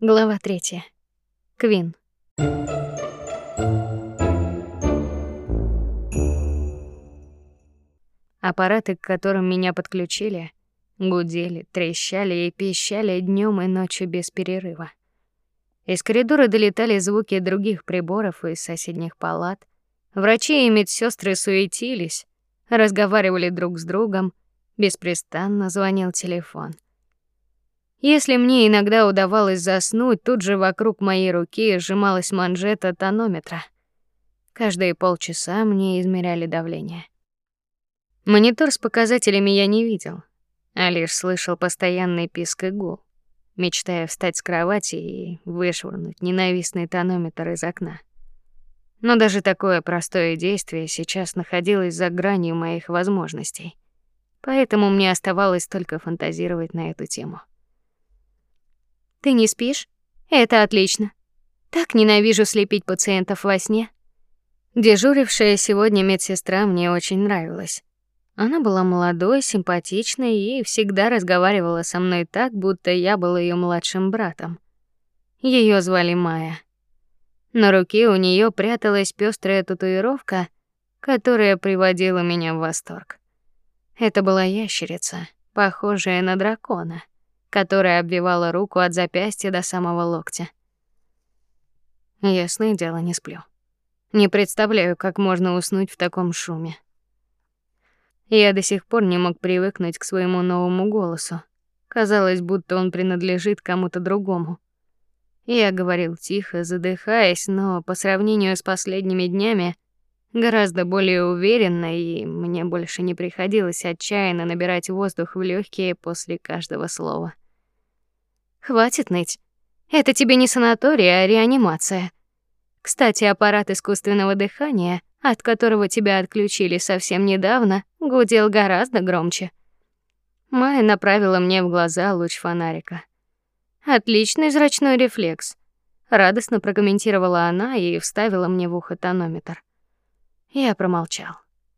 Глава третья. Квин. Аппараты, к которым меня подключили, гудели, трещали и пищали днем и ночью без перерыва. Из коридора долетали звуки других приборов из соседних палат. Врачи и медсестры суетились, разговаривали друг с другом, беспрестанно звонил телефон. Если мне иногда удавалось заснуть, тут же вокруг моей руки сжималась манжета тонометра. Каждые полчаса мне измеряли давление. Монитор с показателями я не видел, а лишь слышал постоянный писк и гул, мечтая встать с кровати и вышвырнуть ненавистный тонометр из окна. Но даже такое простое действие сейчас находилось за гранью моих возможностей. Поэтому мне оставалось только фантазировать на эту тему. Ты не спишь? Это отлично. Так ненавижу слепить пациентов во сне. Дежурившая сегодня медсестра мне очень нравилась. Она была молодой, симпатичной и всегда разговаривала со мной так, будто я был ее младшим братом. Ее звали Майя. На руке у нее пряталась пестрая татуировка, которая приводила меня в восторг. Это была ящерица, похожая на дракона которая обвивала руку от запястья до самого локтя. Ясное дело, не сплю. Не представляю, как можно уснуть в таком шуме. Я до сих пор не мог привыкнуть к своему новому голосу. Казалось, будто он принадлежит кому-то другому. Я говорил тихо, задыхаясь, но по сравнению с последними днями гораздо более уверенно, и мне больше не приходилось отчаянно набирать воздух в легкие после каждого слова. Хватит ныть. Это тебе не санаторий, а реанимация. Кстати, аппарат искусственного дыхания, от которого тебя отключили совсем недавно, гудел гораздо громче. Майя направила мне в глаза луч фонарика. Отличный зрачной рефлекс, радостно прокомментировала она и вставила мне в ухо тонометр. Я промолчал.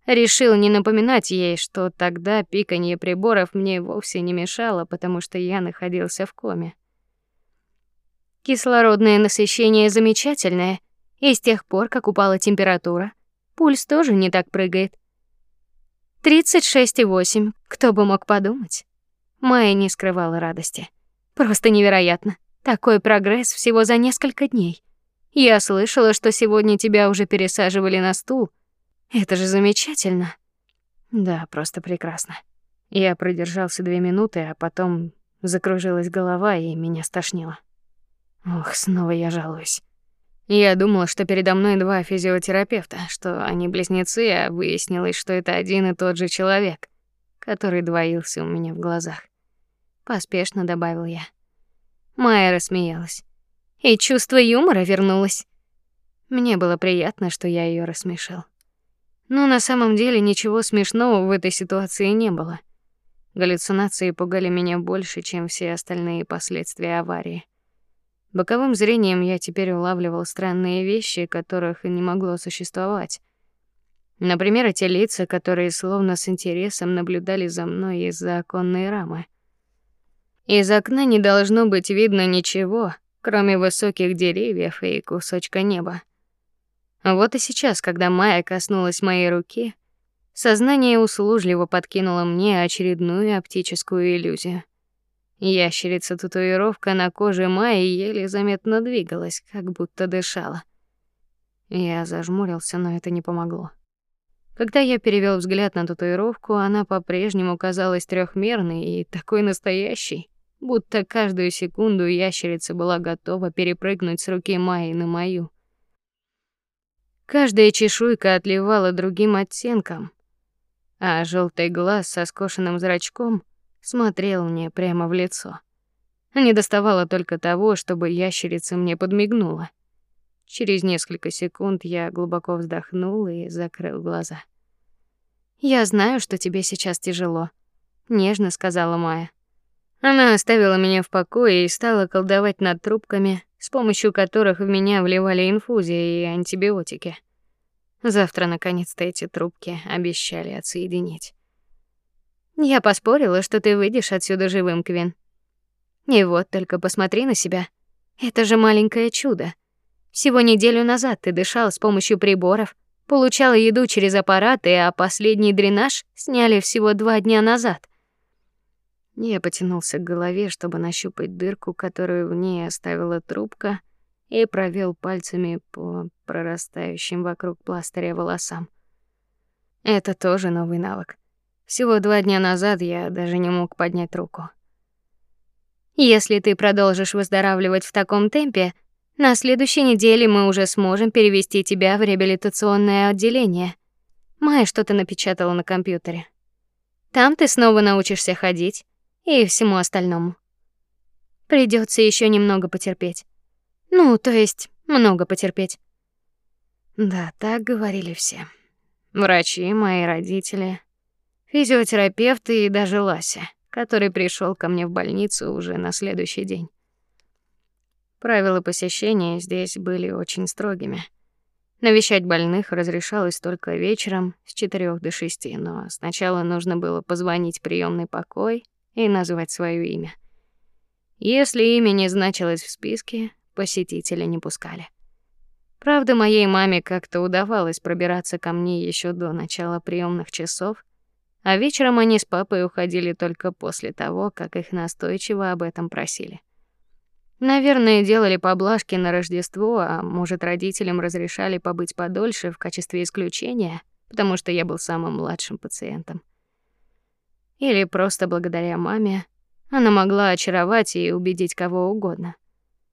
Решил не напоминать ей, что тогда пиканье приборов мне вовсе не мешало, потому что я находился в коме. Кислородное насыщение замечательное, и с тех пор, как упала температура, пульс тоже не так прыгает. 36,8. Кто бы мог подумать? Майя не скрывала радости. Просто невероятно. Такой прогресс всего за несколько дней. Я слышала, что сегодня тебя уже пересаживали на стул. Это же замечательно. Да, просто прекрасно. Я продержался две минуты, а потом закружилась голова и меня стошнило. Ох, снова я жалуюсь. Я думала, что передо мной два физиотерапевта, что они близнецы, а выяснилось, что это один и тот же человек, который двоился у меня в глазах. Поспешно добавил я. Майя рассмеялась. И чувство юмора вернулось. Мне было приятно, что я ее рассмешил. Но на самом деле ничего смешного в этой ситуации не было. Галлюцинации пугали меня больше, чем все остальные последствия аварии. Боковым зрением я теперь улавливал странные вещи, которых не могло существовать. Например, эти лица, которые словно с интересом наблюдали за мной из-за оконной рамы. Из окна не должно быть видно ничего, кроме высоких деревьев и кусочка неба. Вот и сейчас, когда Майя коснулась моей руки, сознание услужливо подкинуло мне очередную оптическую иллюзию. Ящерица-татуировка на коже Майи еле заметно двигалась, как будто дышала. Я зажмурился, но это не помогло. Когда я перевел взгляд на татуировку, она по-прежнему казалась трехмерной и такой настоящей, будто каждую секунду ящерица была готова перепрыгнуть с руки Майи на мою. Каждая чешуйка отливала другим оттенком, а желтый глаз со скошенным зрачком смотрел мне прямо в лицо. Не доставало только того, чтобы ящерица мне подмигнула. Через несколько секунд я глубоко вздохнул и закрыл глаза. Я знаю, что тебе сейчас тяжело, нежно сказала Майя. Она оставила меня в покое и стала колдовать над трубками, с помощью которых в меня вливали инфузии и антибиотики. Завтра наконец-то эти трубки обещали отсоединить. Я поспорила, что ты выйдешь отсюда живым, Квин. И вот только посмотри на себя. Это же маленькое чудо. Всего неделю назад ты дышал с помощью приборов, получал еду через аппараты, а последний дренаж сняли всего два дня назад. Я потянулся к голове, чтобы нащупать дырку, которую в ней оставила трубка, и провел пальцами по прорастающим вокруг пластыря волосам. Это тоже новый навык. Всего два дня назад я даже не мог поднять руку. Если ты продолжишь выздоравливать в таком темпе, на следующей неделе мы уже сможем перевести тебя в реабилитационное отделение. Майя что-то напечатала на компьютере. Там ты снова научишься ходить и всему остальному. Придется еще немного потерпеть. Ну, то есть, много потерпеть. Да, так говорили все. Врачи, мои родители, физиотерапевты и даже Лася, который пришел ко мне в больницу уже на следующий день. Правила посещения здесь были очень строгими. Навещать больных разрешалось только вечером с 4 до 6, но сначала нужно было позвонить в приемный покой и назвать свое имя. Если имя не значилось в списке, посетителя не пускали. Правда, моей маме как-то удавалось пробираться ко мне еще до начала приемных часов, а вечером они с папой уходили только после того, как их настойчиво об этом просили. Наверное, делали поблажки на Рождество, а может, родителям разрешали побыть подольше в качестве исключения, потому что я был самым младшим пациентом. Или просто благодаря маме она могла очаровать и убедить кого угодно.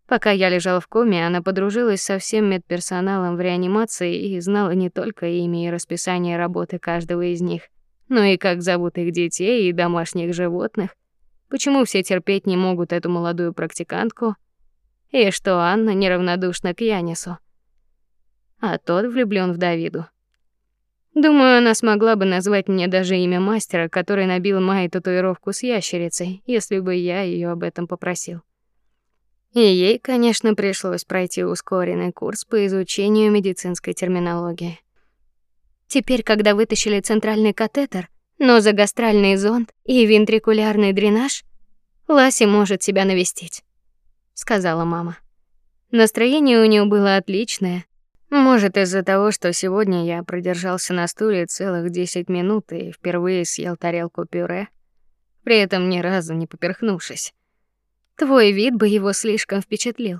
Пока я лежал в коме, она подружилась со всем медперсоналом в реанимации и знала не только имя и расписание работы каждого из них, но и как зовут их детей и домашних животных, почему все терпеть не могут эту молодую практикантку, и что Анна неравнодушна к Янису, а тот влюблён в Давиду. Думаю, она смогла бы назвать мне даже имя мастера, который набил Майе татуировку с ящерицей, если бы я её об этом попросил. И ей, конечно, пришлось пройти ускоренный курс по изучению медицинской терминологии. Теперь, когда вытащили центральный катетер, но за гастральный зонд и вентрикулярный дренаж, Ласи может себя навестить, сказала мама. Настроение у нее было отличное. Может, из-за того, что сегодня я продержался на стуле целых 10 минут и впервые съел тарелку пюре, при этом ни разу не поперхнувшись. Твой вид бы его слишком впечатлил,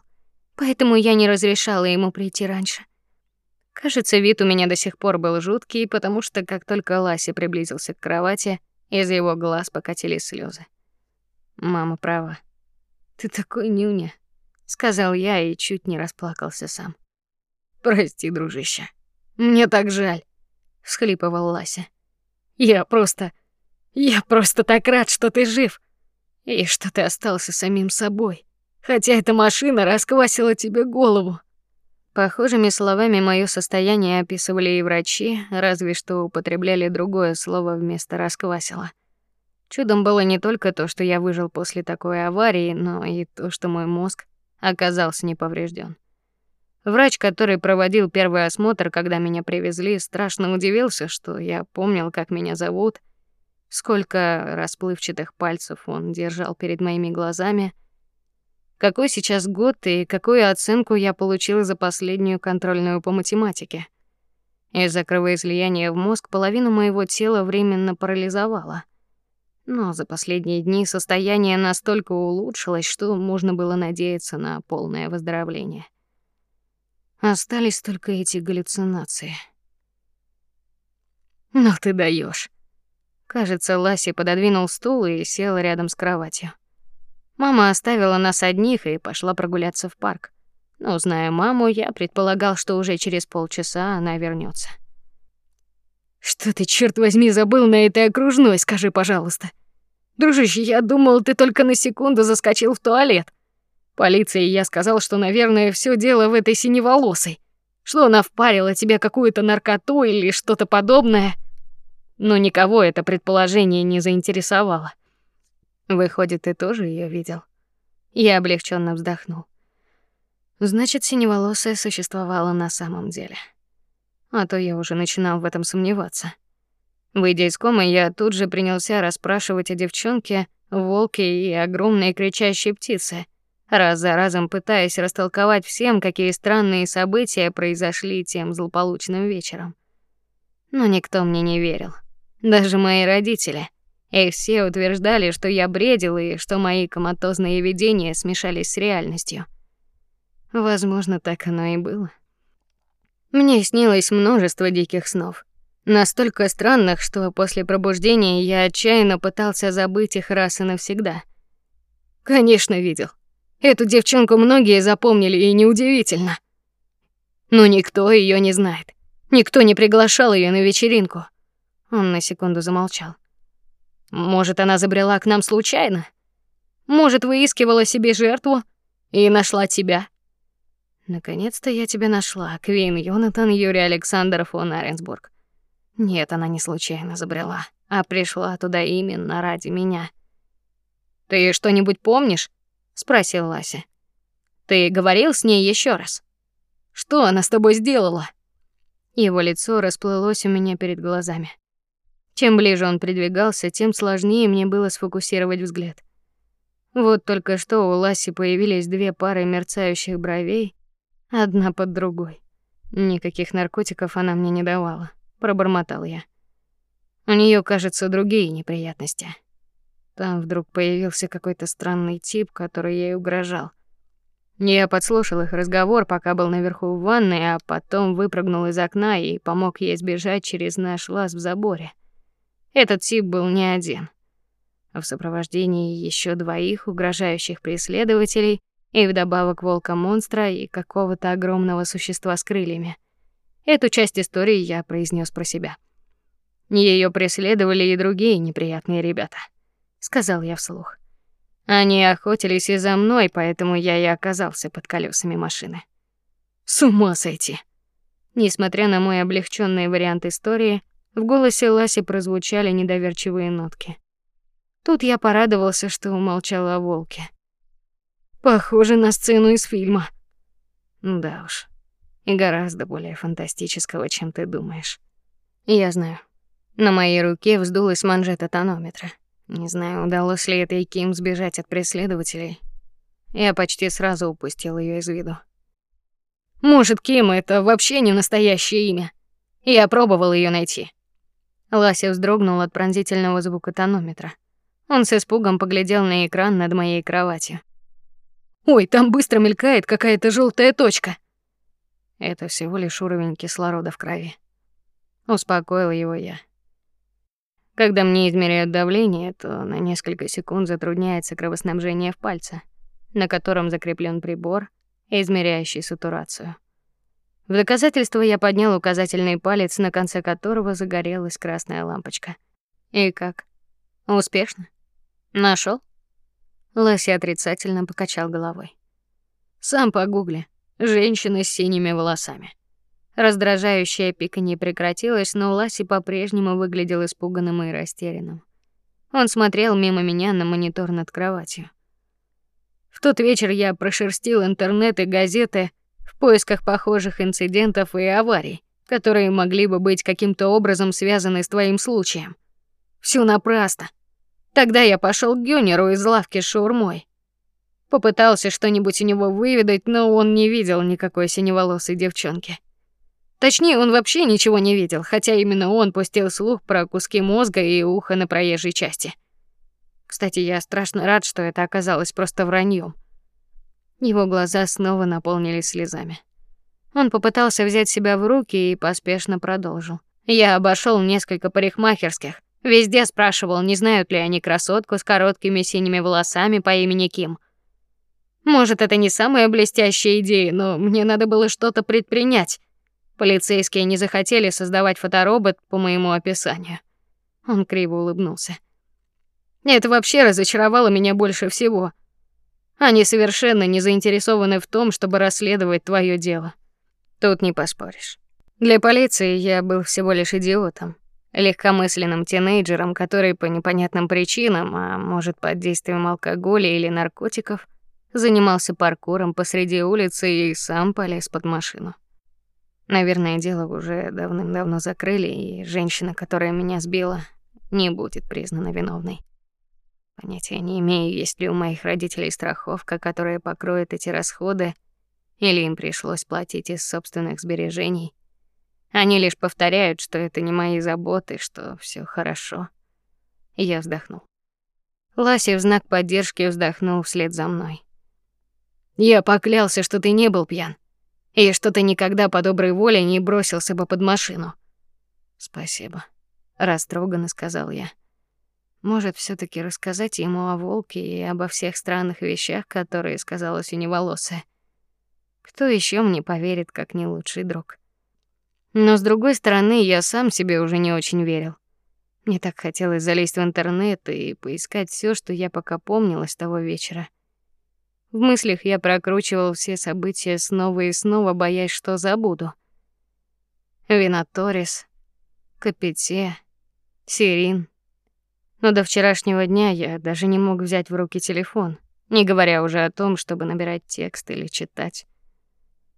поэтому я не разрешала ему прийти раньше. Кажется, вид у меня до сих пор был жуткий, потому что как только Лася приблизился к кровати, из его глаз покатились слезы. Мама права. Ты такой нюня, сказал я и чуть не расплакался сам. Прости, дружище. Мне так жаль, всхлипывал Лася. Я просто я просто так рад, что ты жив. И что ты остался самим собой, хотя эта машина расквасила тебе голову. Похожими словами моё состояние описывали и врачи, разве что употребляли другое слово вместо расквасила. Чудом было не только то, что я выжил после такой аварии, но и то, что мой мозг оказался не поврежден. Врач, который проводил первый осмотр, когда меня привезли, страшно удивился, что я помнил, как меня зовут, Сколько расплывчатых пальцев он держал перед моими глазами. Какой сейчас год и какую оценку я получил за последнюю контрольную по математике? Из-за кровоизлияния в мозг половину моего тела временно парализовало. Но за последние дни состояние настолько улучшилось, что можно было надеяться на полное выздоровление. Остались только эти галлюцинации. Ну ты даешь. Кажется, Ласи пододвинул стул и сел рядом с кроватью. Мама оставила нас одних и пошла прогуляться в парк. Но зная маму, я предполагал, что уже через полчаса она вернется. Что ты, черт возьми, забыл на этой окружной, скажи, пожалуйста. Дружище, я думал, ты только на секунду заскочил в туалет. Полиции я сказал, что, наверное, все дело в этой синеволосой. Что она впарила тебе какую-то наркоту или что-то подобное но никого это предположение не заинтересовало. Выходит, ты тоже ее видел? Я облегченно вздохнул. Значит, синеволосая существовала на самом деле. А то я уже начинал в этом сомневаться. Выйдя из комы, я тут же принялся расспрашивать о девчонке, волке и огромной кричащей птице, раз за разом пытаясь растолковать всем, какие странные события произошли тем злополучным вечером. Но никто мне не верил. Даже мои родители. И все утверждали, что я бредил и что мои коматозные видения смешались с реальностью. Возможно, так оно и было. Мне снилось множество диких снов, настолько странных, что после пробуждения я отчаянно пытался забыть их раз и навсегда. Конечно, видел. Эту девчонку многие запомнили, и неудивительно. Но никто ее не знает. Никто не приглашал ее на вечеринку. Он на секунду замолчал. Может, она забрела к нам случайно? Может, выискивала себе жертву и нашла тебя? Наконец-то я тебя нашла, Квин Йонатан Юрий Александр фон Аренсбург. Нет, она не случайно забрела, а пришла туда именно ради меня. Ты что-нибудь помнишь? Спросил Лася. Ты говорил с ней еще раз? Что она с тобой сделала? Его лицо расплылось у меня перед глазами. Чем ближе он придвигался, тем сложнее мне было сфокусировать взгляд. Вот только что у Ласи появились две пары мерцающих бровей, одна под другой. Никаких наркотиков она мне не давала, пробормотал я. У нее, кажется, другие неприятности. Там вдруг появился какой-то странный тип, который ей угрожал. Я подслушал их разговор, пока был наверху в ванной, а потом выпрыгнул из окна и помог ей сбежать через наш лаз в заборе. Этот тип был не один. В сопровождении еще двоих угрожающих преследователей и вдобавок волка-монстра и какого-то огромного существа с крыльями. Эту часть истории я произнес про себя. Ее преследовали и другие неприятные ребята сказал я вслух. Они охотились и за мной, поэтому я и оказался под колесами машины. С ума сойти. Несмотря на мой облегченный вариант истории, в голосе Ласи прозвучали недоверчивые нотки. Тут я порадовался, что умолчала о волке. Похоже на сцену из фильма. Да уж. И гораздо более фантастического, чем ты думаешь. Я знаю. На моей руке вздулась манжета тонометра. Не знаю, удалось ли этой Ким сбежать от преследователей. Я почти сразу упустил ее из виду. Может, Ким это вообще не настоящее имя. Я пробовал ее найти. Лася вздрогнул от пронзительного звука тонометра. Он с испугом поглядел на экран над моей кроватью. Ой, там быстро мелькает какая-то желтая точка. Это всего лишь уровень кислорода в крови. Успокоил его я. Когда мне измеряют давление, то на несколько секунд затрудняется кровоснабжение в пальце, на котором закреплен прибор, измеряющий сатурацию. В доказательство я поднял указательный палец, на конце которого загорелась красная лампочка. И как? Успешно? Нашел? Лоси отрицательно покачал головой. Сам погугли. Женщина с синими волосами. Раздражающее пиканье прекратилось, но Ласи по-прежнему выглядел испуганным и растерянным. Он смотрел мимо меня на монитор над кроватью. В тот вечер я прошерстил интернет и газеты в поисках похожих инцидентов и аварий, которые могли бы быть каким-то образом связаны с твоим случаем. Всё напрасно. Тогда я пошел к Гюнеру из лавки с шаурмой. Попытался что-нибудь у него выведать, но он не видел никакой синеволосой девчонки. Точнее, он вообще ничего не видел, хотя именно он пустил слух про куски мозга и ухо на проезжей части. Кстати, я страшно рад, что это оказалось просто враньем. Его глаза снова наполнились слезами. Он попытался взять себя в руки и поспешно продолжил. Я обошел несколько парикмахерских, везде спрашивал, не знают ли они красотку с короткими синими волосами по имени Ким. Может, это не самая блестящая идея, но мне надо было что-то предпринять. Полицейские не захотели создавать фоторобот по моему описанию. Он криво улыбнулся. Это вообще разочаровало меня больше всего. Они совершенно не заинтересованы в том, чтобы расследовать твое дело. Тут не поспоришь. Для полиции я был всего лишь идиотом, легкомысленным тинейджером, который по непонятным причинам, а может, под действием алкоголя или наркотиков, занимался паркуром посреди улицы и сам полез под машину. Наверное, дело уже давным-давно закрыли, и женщина, которая меня сбила, не будет признана виновной. Понятия не имею, есть ли у моих родителей страховка, которая покроет эти расходы, или им пришлось платить из собственных сбережений. Они лишь повторяют, что это не мои заботы, что все хорошо. Я вздохнул. Ласи в знак поддержки вздохнул вслед за мной. Я поклялся, что ты не был пьян, и что ты никогда по доброй воле не бросился бы под машину. Спасибо, растроганно сказал я. Может, все таки рассказать ему о волке и обо всех странных вещах, которые сказала синеволосая. Кто еще мне поверит, как не лучший друг? Но с другой стороны, я сам себе уже не очень верил. Мне так хотелось залезть в интернет и поискать все, что я пока помнила с того вечера. В мыслях я прокручивал все события снова и снова, боясь, что забуду. Винаторис, Капите, Сирин. Но до вчерашнего дня я даже не мог взять в руки телефон, не говоря уже о том, чтобы набирать текст или читать.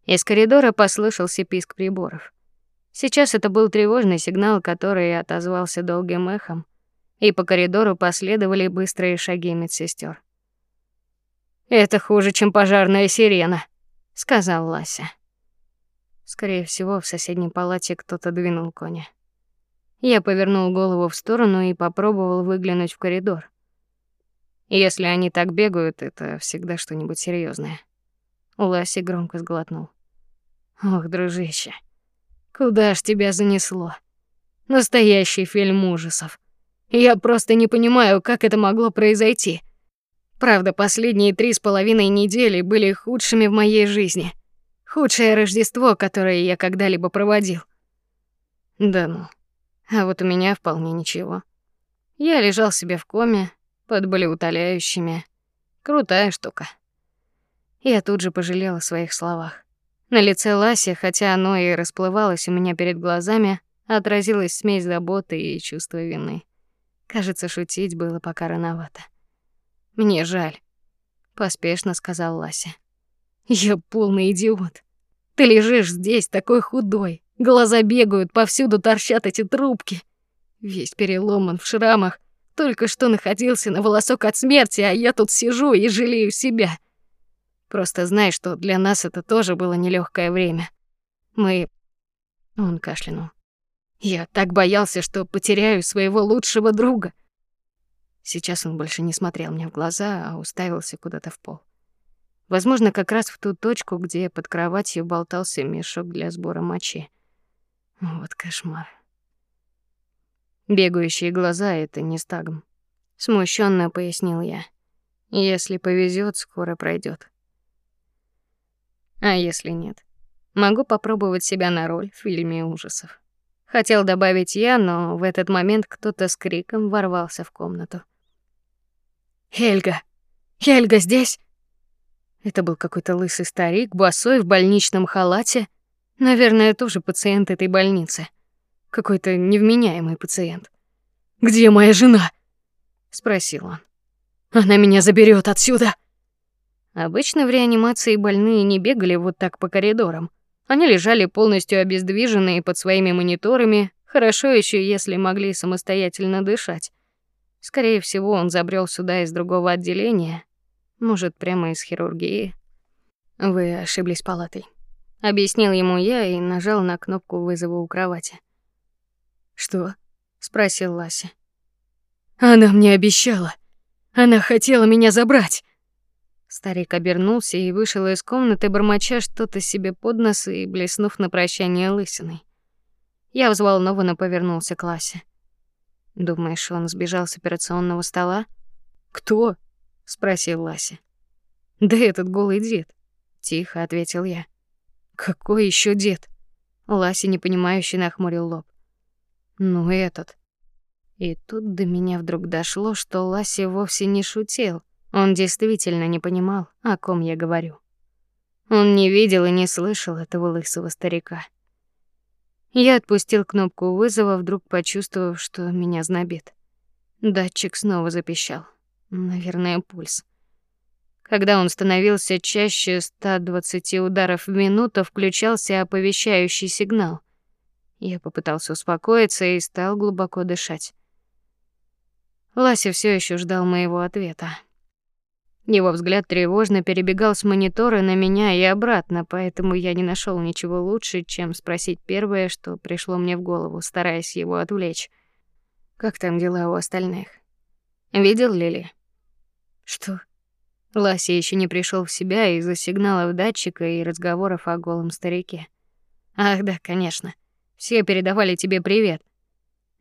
Из коридора послышался писк приборов. Сейчас это был тревожный сигнал, который отозвался долгим эхом, и по коридору последовали быстрые шаги медсестер. Это хуже, чем пожарная сирена, сказал Лася. Скорее всего, в соседней палате кто-то двинул коня. Я повернул голову в сторону и попробовал выглянуть в коридор. Если они так бегают, это всегда что-нибудь серьезное. Ласи громко сглотнул. Ох, дружище. Куда ж тебя занесло? Настоящий фильм ужасов. Я просто не понимаю, как это могло произойти. Правда, последние три с половиной недели были худшими в моей жизни. Худшее Рождество, которое я когда-либо проводил. Да ну. А вот у меня вполне ничего. Я лежал себе в коме под болеутоляющими. Крутая штука. Я тут же пожалела о своих словах. На лице Ласи, хотя оно и расплывалось у меня перед глазами, отразилась смесь заботы и чувства вины. Кажется, шутить было пока рановато. Мне жаль, поспешно сказал Лася. Я полный идиот. Ты лежишь здесь такой худой, глаза бегают, повсюду торчат эти трубки. Весь переломан в шрамах, только что находился на волосок от смерти, а я тут сижу и жалею себя. Просто знай, что для нас это тоже было нелегкое время. Мы Он кашлянул. Я так боялся, что потеряю своего лучшего друга. Сейчас он больше не смотрел мне в глаза, а уставился куда-то в пол. Возможно, как раз в ту точку, где под кроватью болтался мешок для сбора мочи. Вот кошмар. Бегающие глаза это не стагм. Смущенно пояснил я. Если повезет, скоро пройдет. А если нет? Могу попробовать себя на роль в фильме ужасов. Хотел добавить я, но в этот момент кто-то с криком ворвался в комнату. Хельга. Хельга здесь? Это был какой-то лысый старик, босой в больничном халате, наверное, тоже пациент этой больницы. Какой-то невменяемый пациент. Где моя жена? спросил он. Она меня заберет отсюда. Обычно в реанимации больные не бегали вот так по коридорам. Они лежали полностью обездвиженные под своими мониторами, хорошо еще, если могли самостоятельно дышать. Скорее всего, он забрел сюда из другого отделения, может, прямо из хирургии. Вы ошиблись палатой, объяснил ему я и нажал на кнопку вызова у кровати. Что? спросил Лася. Она мне обещала. Она хотела меня забрать. Старик обернулся и вышел из комнаты, бормоча что-то себе под нос и блеснув на прощание лысиной. Я взволнованно повернулся к Ласе. Думаешь, он сбежал с операционного стола? Кто? спросил Лася. Да этот голый дед, тихо ответил я. Какой еще дед? Лася непонимающе нахмурил лоб. Ну этот. И тут до меня вдруг дошло, что Лася вовсе не шутил. Он действительно не понимал, о ком я говорю. Он не видел и не слышал этого лысого старика. Я отпустил кнопку вызова, вдруг почувствовав, что меня знобит. Датчик снова запищал. Наверное, пульс. Когда он становился чаще 120 ударов в минуту, включался оповещающий сигнал. Я попытался успокоиться и стал глубоко дышать. Лася все еще ждал моего ответа. Его взгляд тревожно перебегал с монитора на меня и обратно, поэтому я не нашел ничего лучше, чем спросить первое, что пришло мне в голову, стараясь его отвлечь. Как там дела у остальных? Видел Лили? Что? Лася еще не пришел в себя из-за сигналов датчика и разговоров о голом старике. Ах, да, конечно. Все передавали тебе привет.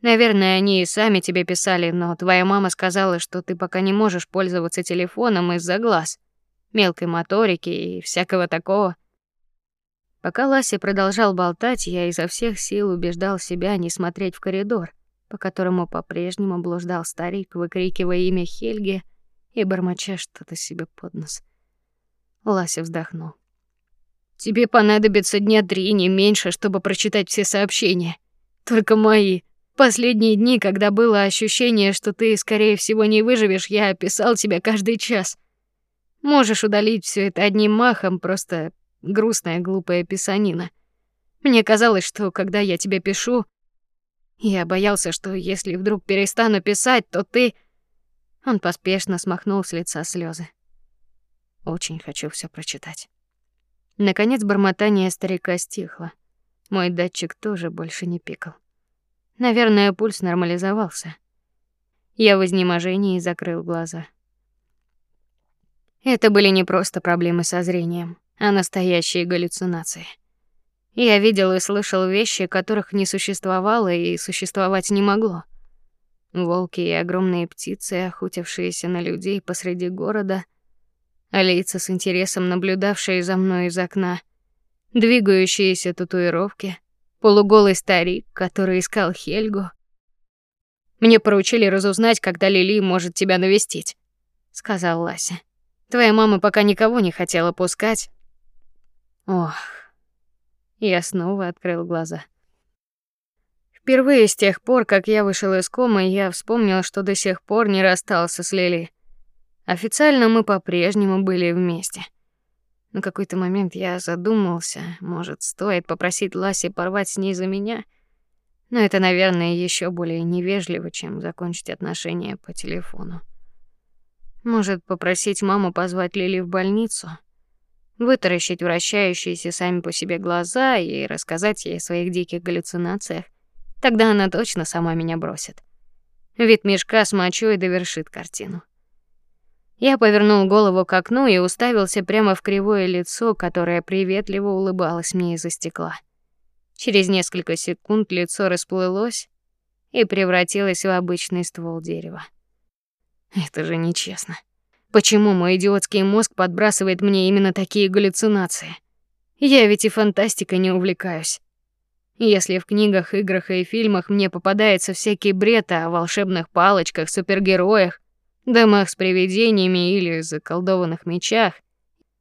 Наверное, они и сами тебе писали, но твоя мама сказала, что ты пока не можешь пользоваться телефоном из-за глаз, мелкой моторики и всякого такого. Пока Лася продолжал болтать, я изо всех сил убеждал себя не смотреть в коридор, по которому по-прежнему блуждал старик, выкрикивая имя Хельги и бормоча что-то себе под нос. Лася вздохнул. Тебе понадобится дня три не меньше, чтобы прочитать все сообщения. Только мои. Последние дни, когда было ощущение, что ты скорее всего не выживешь, я писал тебе каждый час. Можешь удалить все это одним махом, просто грустная глупая писанина. Мне казалось, что когда я тебе пишу, я боялся, что если вдруг перестану писать, то ты Он поспешно смахнул с лица слезы. Очень хочу все прочитать. Наконец бормотание старика стихло. Мой датчик тоже больше не пикал. Наверное, пульс нормализовался. Я в изнеможении закрыл глаза. Это были не просто проблемы со зрением, а настоящие галлюцинации. Я видел и слышал вещи, которых не существовало и существовать не могло. Волки и огромные птицы, охотившиеся на людей посреди города, а лица с интересом наблюдавшие за мной из окна, двигающиеся татуировки — полуголый старик, который искал Хельгу. Мне поручили разузнать, когда Лили может тебя навестить, сказал Лася. Твоя мама пока никого не хотела пускать. Ох. Я снова открыл глаза. Впервые с тех пор, как я вышел из комы, я вспомнил, что до сих пор не расстался с Лили. Официально мы по-прежнему были вместе. На какой-то момент я задумался, может, стоит попросить Ласи порвать с ней за меня. Но это, наверное, еще более невежливо, чем закончить отношения по телефону. Может, попросить маму позвать Лили в больницу, вытаращить вращающиеся сами по себе глаза и рассказать ей о своих диких галлюцинациях. Тогда она точно сама меня бросит. Вид мешка с мочой довершит картину. Я повернул голову к окну и уставился прямо в кривое лицо, которое приветливо улыбалось мне из-за стекла. Через несколько секунд лицо расплылось и превратилось в обычный ствол дерева. Это же нечестно. Почему мой идиотский мозг подбрасывает мне именно такие галлюцинации? Я ведь и фантастикой не увлекаюсь. Если в книгах, играх и фильмах мне попадается всякий бред о волшебных палочках, супергероях, домах с привидениями или заколдованных мечах,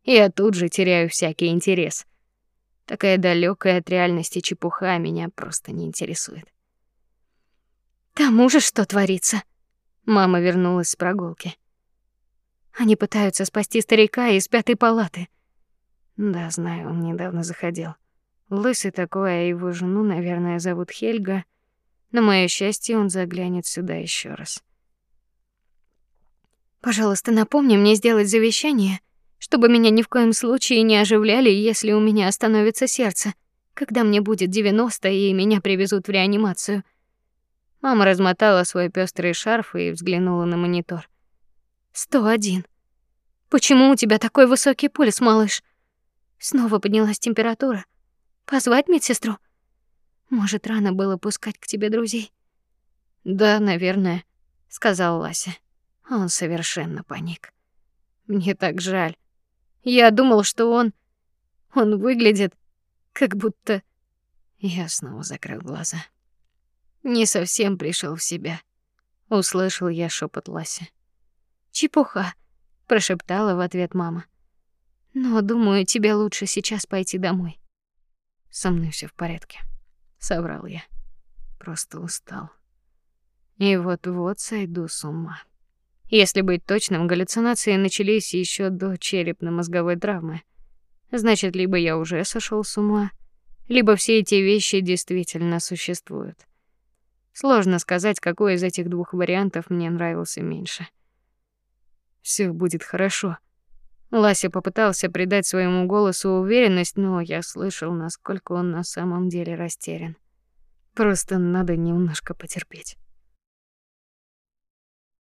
я тут же теряю всякий интерес. Такая далекая от реальности чепуха меня просто не интересует. Тому же что творится? Мама вернулась с прогулки. Они пытаются спасти старика из пятой палаты. Да, знаю, он недавно заходил. Лысый такой, а его жену, наверное, зовут Хельга. На моё счастье, он заглянет сюда еще раз. Пожалуйста, напомни мне сделать завещание, чтобы меня ни в коем случае не оживляли, если у меня остановится сердце, когда мне будет 90 и меня привезут в реанимацию. Мама размотала свой пестрый шарф и взглянула на монитор. 101. Почему у тебя такой высокий пульс, малыш? Снова поднялась температура. Позвать медсестру? Может, рано было пускать к тебе друзей? Да, наверное, сказал Лася. Он совершенно паник. Мне так жаль. Я думал, что он он выглядит как будто я снова закрыл глаза. Не совсем пришел в себя. Услышал я шепот Ласи. Чепуха, прошептала в ответ мама. Но думаю, тебе лучше сейчас пойти домой. Со мной все в порядке, соврал я. Просто устал. И вот-вот сойду с ума. Если быть точным, галлюцинации начались еще до черепно-мозговой травмы. Значит, либо я уже сошел с ума, либо все эти вещи действительно существуют. Сложно сказать, какой из этих двух вариантов мне нравился меньше. Все будет хорошо. Лася попытался придать своему голосу уверенность, но я слышал, насколько он на самом деле растерян. Просто надо немножко потерпеть.